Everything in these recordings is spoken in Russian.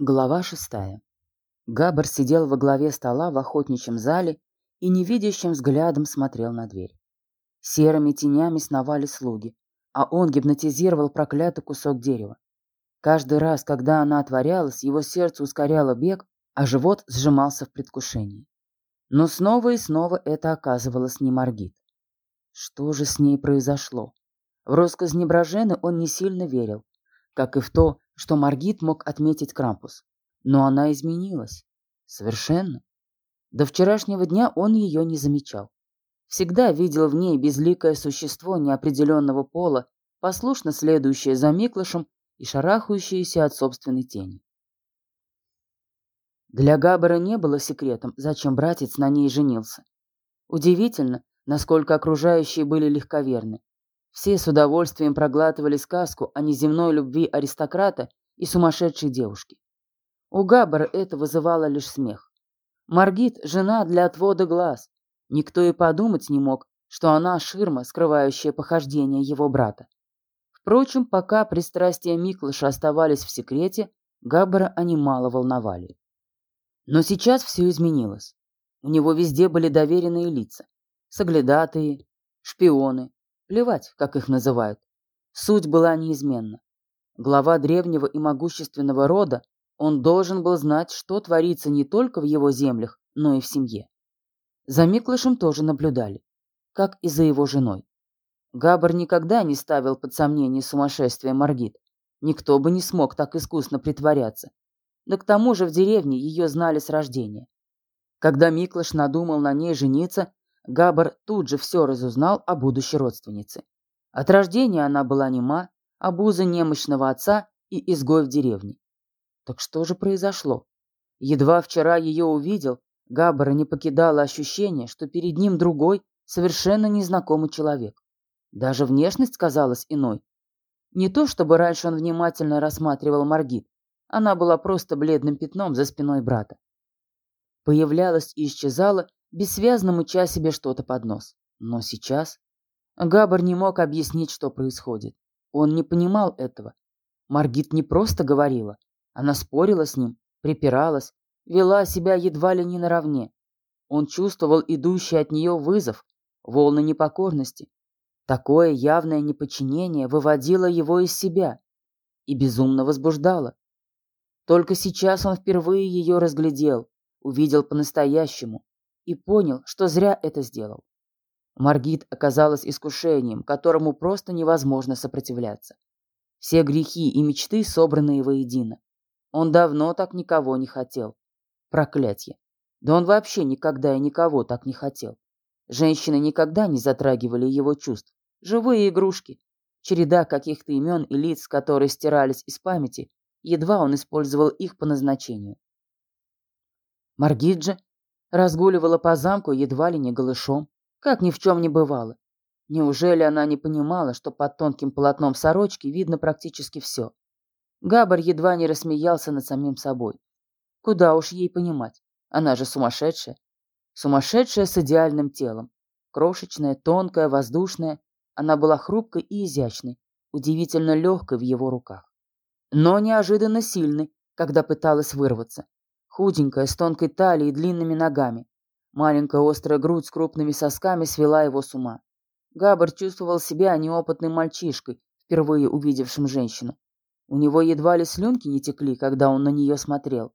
Глава шестая. Габар сидел во главе стола в охотничьем зале и невидящим взглядом смотрел на дверь. Серыми тенями сновали слуги, а он гипнотизировал проклятый кусок дерева. Каждый раз, когда она отворялась, его сердце ускоряло бег, а живот сжимался в предвкушении. Но снова и снова это оказывалось не Маргит. Что же с ней произошло? В россказни Брожены он не сильно верил, как и в то, что Маргит мог отметить Крампус. Но она изменилась. Совершенно. До вчерашнего дня он ее не замечал. Всегда видел в ней безликое существо неопределенного пола, послушно следующее за Миклышем и шарахающееся от собственной тени. Для Габбара не было секретом, зачем братец на ней женился. Удивительно, насколько окружающие были легковерны. Все с удовольствием проглатывали сказку о неземной любви аристократа и сумасшедшей девушки. У Габбара это вызывало лишь смех. Маргит – жена для отвода глаз. Никто и подумать не мог, что она ширма, скрывающая похождения его брата. Впрочем, пока пристрастия Миклыша оставались в секрете, Габбара они мало волновали. Но сейчас все изменилось. У него везде были доверенные лица. Соглядатые, шпионы, Плевать, как их называют. Суть была неизменна. Глава древнего и могущественного рода, он должен был знать, что творится не только в его землях, но и в семье. За Миклышем тоже наблюдали, как и за его женой. Габар никогда не ставил под сомнение сумасшествие Маргит. Никто бы не смог так искусно притворяться. Да к тому же в деревне ее знали с рождения. Когда Миклыш надумал на ней жениться, Габар тут же все разузнал о будущей родственнице. От рождения она была нема, обуза немощного отца и изгой в деревне. Так что же произошло? Едва вчера ее увидел, Габбара не покидало ощущение, что перед ним другой, совершенно незнакомый человек. Даже внешность казалась иной. Не то, чтобы раньше он внимательно рассматривал Маргит, она была просто бледным пятном за спиной брата. Появлялась и исчезала бессвязно мыча себе что-то под нос. Но сейчас Габар не мог объяснить, что происходит. Он не понимал этого. Маргит не просто говорила. Она спорила с ним, припиралась, вела себя едва ли не наравне. Он чувствовал идущий от нее вызов, волны непокорности. Такое явное неподчинение выводило его из себя и безумно возбуждало. Только сейчас он впервые ее разглядел, увидел по-настоящему, и понял, что зря это сделал. Маргит оказалась искушением, которому просто невозможно сопротивляться. Все грехи и мечты собранные воедино. Он давно так никого не хотел. Проклятье. Да он вообще никогда и никого так не хотел. Женщины никогда не затрагивали его чувств. Живые игрушки. Череда каких-то имен и лиц, которые стирались из памяти, едва он использовал их по назначению. Маргит же Разгуливала по замку едва ли не голышом, как ни в чем не бывало. Неужели она не понимала, что под тонким полотном сорочки видно практически все? Габар едва не рассмеялся над самим собой. Куда уж ей понимать, она же сумасшедшая. Сумасшедшая с идеальным телом. Крошечная, тонкая, воздушная. Она была хрупкой и изящной, удивительно легкой в его руках. Но неожиданно сильной, когда пыталась вырваться. Худенькая, с тонкой талией и длинными ногами. Маленькая острая грудь с крупными сосками свела его с ума. Габар чувствовал себя неопытным мальчишкой, впервые увидевшим женщину. У него едва ли слюнки не текли, когда он на нее смотрел.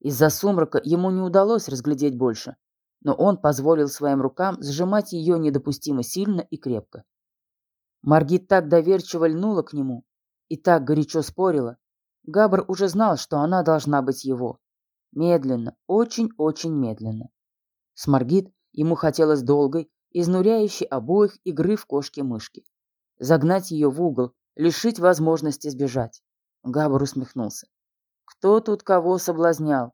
Из-за сумрака ему не удалось разглядеть больше, но он позволил своим рукам сжимать ее недопустимо сильно и крепко. Маргит так доверчиво льнула к нему и так горячо спорила. Габр уже знал, что она должна быть его. Медленно, очень-очень медленно. С Маргит ему хотелось долгой, изнуряющей обоих игры в кошки-мышки. Загнать ее в угол, лишить возможности сбежать. Габар усмехнулся. Кто тут кого соблазнял?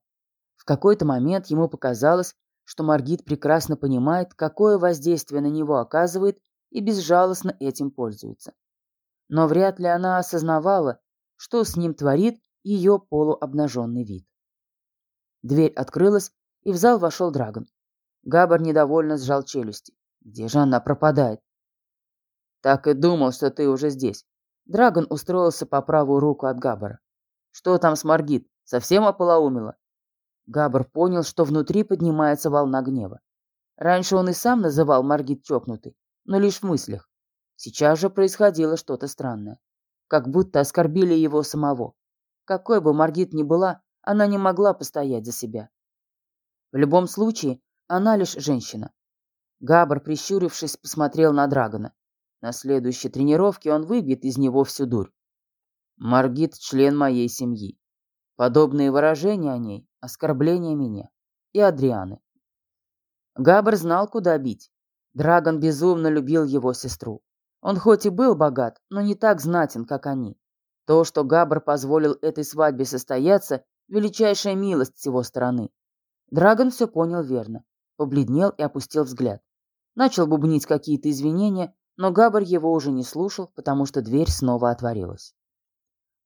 В какой-то момент ему показалось, что Маргит прекрасно понимает, какое воздействие на него оказывает и безжалостно этим пользуется. Но вряд ли она осознавала, что с ним творит ее полуобнаженный вид. Дверь открылась, и в зал вошел Драгон. Габар недовольно сжал челюсти. Где же она пропадает? Так и думал, что ты уже здесь. Драгон устроился по правую руку от Габбара. Что там с Маргит? Совсем ополоумела?» Габр понял, что внутри поднимается волна гнева. Раньше он и сам называл Маргит чокнутой, но лишь в мыслях. Сейчас же происходило что-то странное. Как будто оскорбили его самого. Какой бы Маргит ни была, она не могла постоять за себя. В любом случае, она лишь женщина. Габр, прищурившись, посмотрел на Драгона. На следующей тренировке он выбьет из него всю дурь. Маргит – член моей семьи. Подобные выражения о ней – оскорбление меня и Адрианы. Габр знал, куда бить. Драгон безумно любил его сестру. Он хоть и был богат, но не так знатен, как они. То, что Габр позволил этой свадьбе состояться, величайшая милость с его стороны. Драгон все понял верно, побледнел и опустил взгляд. Начал бубнить какие-то извинения, но Габр его уже не слушал, потому что дверь снова отворилась.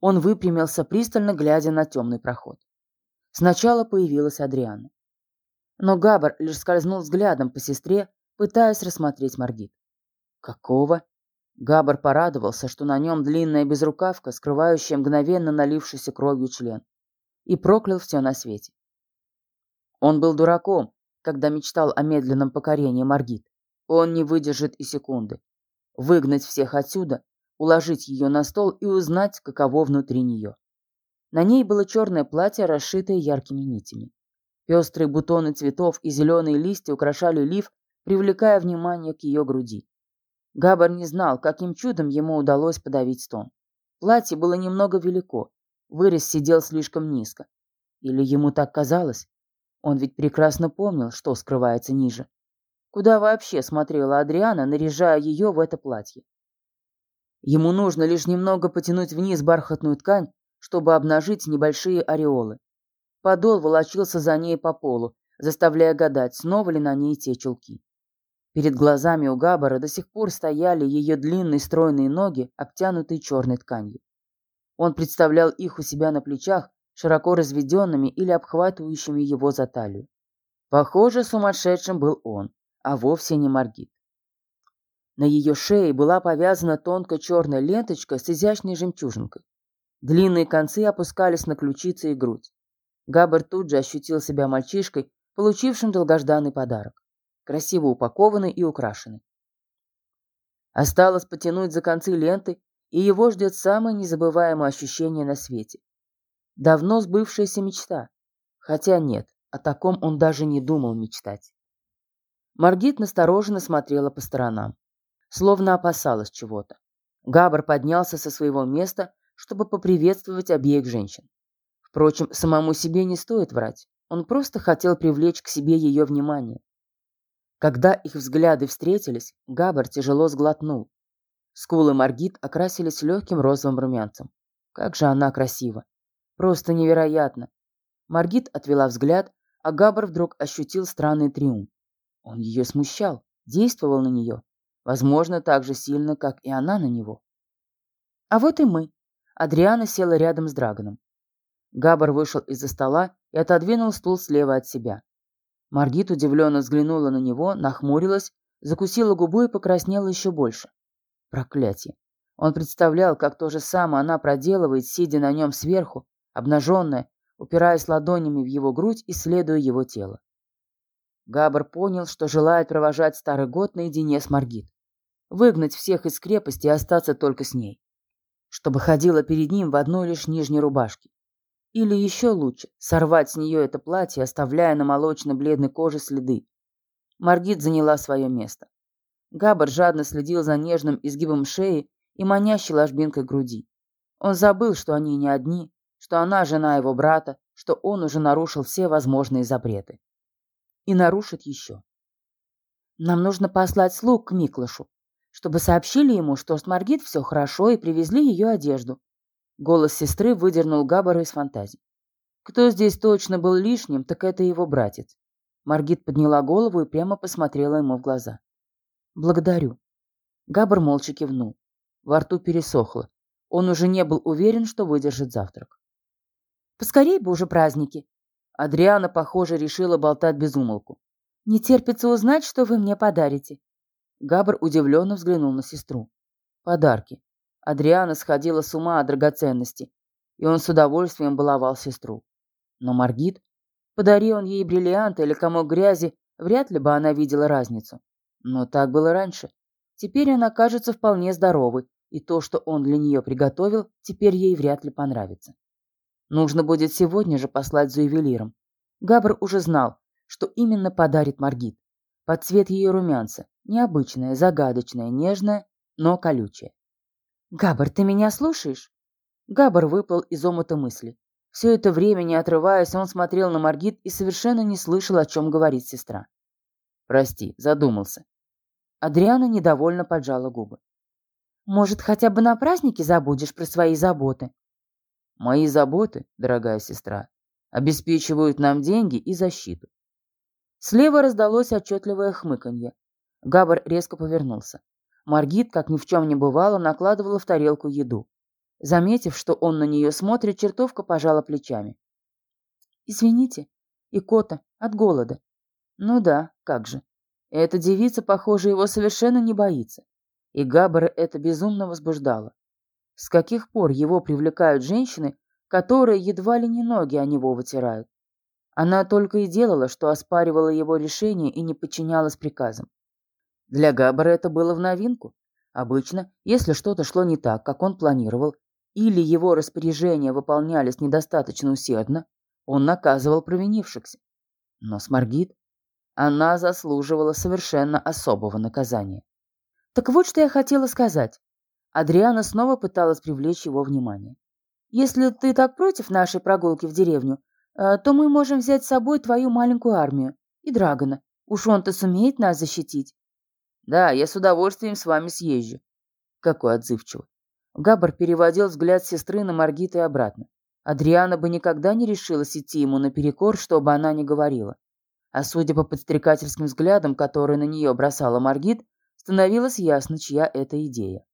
Он выпрямился, пристально глядя на темный проход. Сначала появилась Адриана. Но Габр лишь скользнул взглядом по сестре, пытаясь рассмотреть Маргит. «Какого?» Габр порадовался, что на нем длинная безрукавка, скрывающая мгновенно налившийся кровью член, и проклял все на свете. Он был дураком, когда мечтал о медленном покорении Маргит. Он не выдержит и секунды. Выгнать всех отсюда, уложить ее на стол и узнать, каково внутри нее. На ней было черное платье, расшитое яркими нитями. Пестрые бутоны цветов и зеленые листья украшали лиф, привлекая внимание к ее груди. Габар не знал, каким чудом ему удалось подавить стон. Платье было немного велико, вырез сидел слишком низко. Или ему так казалось? Он ведь прекрасно помнил, что скрывается ниже. Куда вообще смотрела Адриана, наряжая ее в это платье? Ему нужно лишь немного потянуть вниз бархатную ткань, чтобы обнажить небольшие ореолы. Подол волочился за ней по полу, заставляя гадать, снова ли на ней те чулки. Перед глазами у Габбара до сих пор стояли ее длинные стройные ноги, обтянутые черной тканью. Он представлял их у себя на плечах, широко разведенными или обхватывающими его за талию. Похоже, сумасшедшим был он, а вовсе не Маргит. На ее шее была повязана тонкая черная ленточка с изящной жемчужинкой. Длинные концы опускались на ключицы и грудь. Габбар тут же ощутил себя мальчишкой, получившим долгожданный подарок красиво упакованы и украшены. Осталось потянуть за концы ленты, и его ждет самое незабываемое ощущение на свете. Давно сбывшаяся мечта. Хотя нет, о таком он даже не думал мечтать. Маргит настороженно смотрела по сторонам, словно опасалась чего-то. Габр поднялся со своего места, чтобы поприветствовать обеих женщин. Впрочем, самому себе не стоит врать. Он просто хотел привлечь к себе ее внимание. Когда их взгляды встретились, Габар тяжело сглотнул. Скулы Маргит окрасились легким розовым румянцем. Как же она красива! Просто невероятно! Маргит отвела взгляд, а Габар вдруг ощутил странный триумф. Он ее смущал, действовал на нее. Возможно, так же сильно, как и она на него. А вот и мы. Адриана села рядом с Драгоном. Габар вышел из-за стола и отодвинул стул слева от себя. Маргит удивленно взглянула на него, нахмурилась, закусила губу и покраснела еще больше. Проклятие. Он представлял, как то же самое она проделывает, сидя на нем сверху, обнаженная, упираясь ладонями в его грудь, исследуя его тело. Габр понял, что желает провожать старый год наедине с Маргит. Выгнать всех из крепости и остаться только с ней. Чтобы ходила перед ним в одной лишь нижней рубашке. Или еще лучше, сорвать с нее это платье, оставляя на молочно-бледной коже следы. Маргит заняла свое место. Габар жадно следил за нежным изгибом шеи и манящей ложбинкой груди. Он забыл, что они не одни, что она жена его брата, что он уже нарушил все возможные запреты. И нарушит еще. Нам нужно послать слуг к Миклышу, чтобы сообщили ему, что с Маргит все хорошо и привезли ее одежду, Голос сестры выдернул Габбара из фантазии. Кто здесь точно был лишним, так это его братец. Маргит подняла голову и прямо посмотрела ему в глаза. «Благодарю». Габбар молча кивнул. Во рту пересохло. Он уже не был уверен, что выдержит завтрак. «Поскорей бы уже праздники!» Адриана, похоже, решила болтать без умолку. «Не терпится узнать, что вы мне подарите». Габр удивленно взглянул на сестру. «Подарки. Адриана сходила с ума от драгоценности, и он с удовольствием баловал сестру. Но Маргит, подари он ей бриллиант или комок грязи, вряд ли бы она видела разницу. Но так было раньше. Теперь она кажется вполне здоровой, и то, что он для нее приготовил, теперь ей вряд ли понравится. Нужно будет сегодня же послать за ювелиром. Габр уже знал, что именно подарит Маргит. Под цвет ее румянца, необычное, загадочное, нежное, но колючее. «Габр, ты меня слушаешь?» Габр выпал из омута мысли. Все это время, не отрываясь, он смотрел на Маргит и совершенно не слышал, о чем говорит сестра. «Прости, задумался». Адриана недовольно поджала губы. «Может, хотя бы на празднике забудешь про свои заботы?» «Мои заботы, дорогая сестра, обеспечивают нам деньги и защиту». Слева раздалось отчетливое хмыканье. Габр резко повернулся. Маргит, как ни в чем не бывало, накладывала в тарелку еду. Заметив, что он на нее смотрит, чертовка пожала плечами. «Извините, икота, от голода». «Ну да, как же. Эта девица, похоже, его совершенно не боится. И Габбара это безумно возбуждало. С каких пор его привлекают женщины, которые едва ли не ноги о него вытирают? Она только и делала, что оспаривала его решение и не подчинялась приказам. Для Габбара это было в новинку. Обычно, если что-то шло не так, как он планировал, или его распоряжения выполнялись недостаточно усердно, он наказывал провинившихся. Но с Маргит она заслуживала совершенно особого наказания. Так вот, что я хотела сказать. Адриана снова пыталась привлечь его внимание. Если ты так против нашей прогулки в деревню, э, то мы можем взять с собой твою маленькую армию и Драгона. Уж он-то сумеет нас защитить. Да, я с удовольствием с вами съезжу. Какой отзывчивый. Габар переводил взгляд сестры на Маргит и обратно. Адриана бы никогда не решилась идти ему наперекор, что бы она ни говорила. А судя по подстрекательским взглядам, которые на нее бросала Маргит, становилось ясно, чья это идея.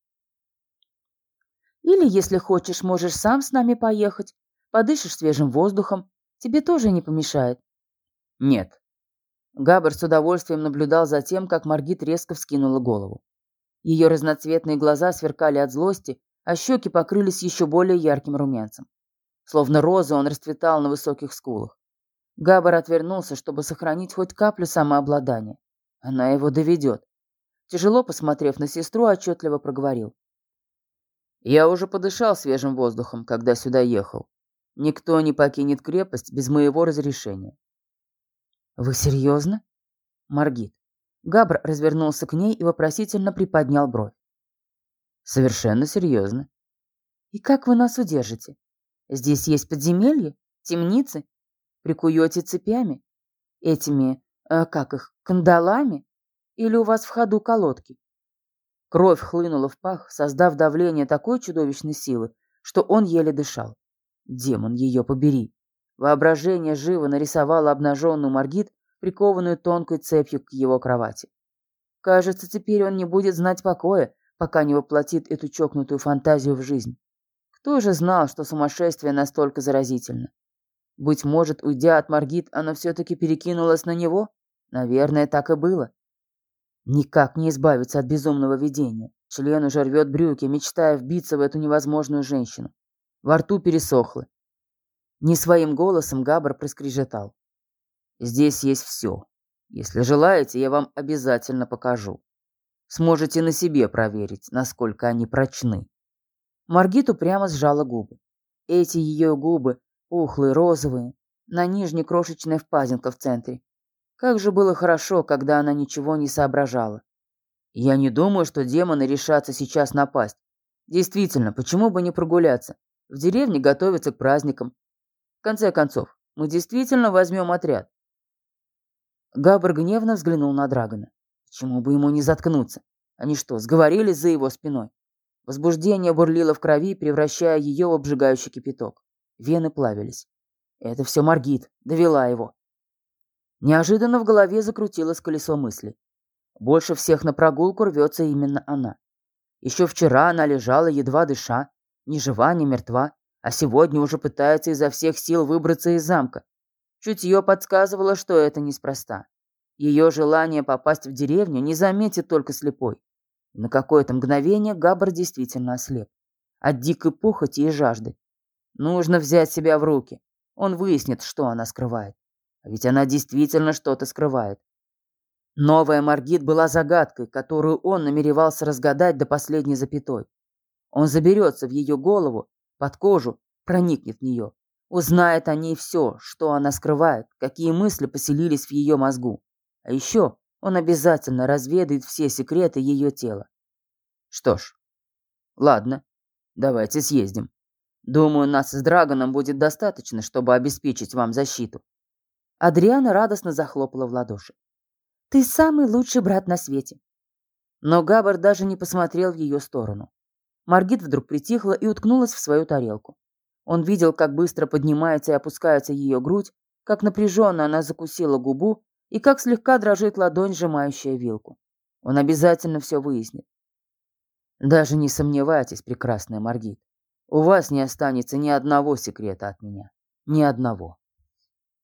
«Или, если хочешь, можешь сам с нами поехать, подышишь свежим воздухом, тебе тоже не помешает». «Нет». Габр с удовольствием наблюдал за тем, как Маргит резко вскинула голову. Ее разноцветные глаза сверкали от злости, а щеки покрылись еще более ярким румянцем. Словно роза он расцветал на высоких скулах. Габар отвернулся, чтобы сохранить хоть каплю самообладания. Она его доведет. Тяжело посмотрев на сестру, отчетливо проговорил. «Я уже подышал свежим воздухом, когда сюда ехал. Никто не покинет крепость без моего разрешения». «Вы серьезно?» Маргит. Габр развернулся к ней и вопросительно приподнял бровь. «Совершенно серьезно». «И как вы нас удержите? Здесь есть подземелье, темницы, Прикуете цепями? Этими, э, как их, кандалами? Или у вас в ходу колодки? Кровь хлынула в пах, создав давление такой чудовищной силы, что он еле дышал. Демон ее побери. Воображение живо нарисовало обнаженную Маргит, прикованную тонкой цепью к его кровати. Кажется, теперь он не будет знать покоя, пока не воплотит эту чокнутую фантазию в жизнь. Кто же знал, что сумасшествие настолько заразительно? Быть может, уйдя от Маргит, она все-таки перекинулась на него? Наверное, так и было. Никак не избавиться от безумного видения. Член уже рвет брюки, мечтая вбиться в эту невозможную женщину. Во рту пересохло. Не своим голосом Габр проскрежетал. «Здесь есть все. Если желаете, я вам обязательно покажу. Сможете на себе проверить, насколько они прочны». Маргиту прямо сжала губы. Эти ее губы Пухлые, розовые, на нижней крошечная впадинка в центре. Как же было хорошо, когда она ничего не соображала. Я не думаю, что демоны решатся сейчас напасть. Действительно, почему бы не прогуляться? В деревне готовятся к праздникам. В конце концов, мы действительно возьмем отряд. Габр гневно взглянул на Драгона. Почему бы ему не заткнуться? Они что, сговорились за его спиной? Возбуждение бурлило в крови, превращая ее в обжигающий кипяток. Вены плавились. Это все Маргит довела его. Неожиданно в голове закрутилось колесо мысли. Больше всех на прогулку рвется именно она. Еще вчера она лежала, едва дыша, ни жива, ни мертва, а сегодня уже пытается изо всех сил выбраться из замка. Чутье подсказывало, что это неспроста. Ее желание попасть в деревню не заметит только слепой. На какое-то мгновение Габр действительно ослеп. От дикой похоти и жажды. Нужно взять себя в руки. он выяснит, что она скрывает. А ведь она действительно что-то скрывает. Новая Маргит была загадкой, которую он намеревался разгадать до последней запятой. Он заберется в ее голову, под кожу, проникнет в нее, узнает о ней все, что она скрывает, какие мысли поселились в ее мозгу. А еще он обязательно разведает все секреты ее тела. Что ж, ладно, давайте съездим. Думаю, нас с Драгоном будет достаточно, чтобы обеспечить вам защиту. Адриана радостно захлопала в ладоши. Ты самый лучший брат на свете. Но Габар даже не посмотрел в ее сторону. Маргит вдруг притихла и уткнулась в свою тарелку. Он видел, как быстро поднимается и опускается ее грудь, как напряженно она закусила губу и как слегка дрожит ладонь, сжимающая вилку. Он обязательно все выяснит. Даже не сомневайтесь, прекрасная Маргит. У вас не останется ни одного секрета от меня. Ни одного.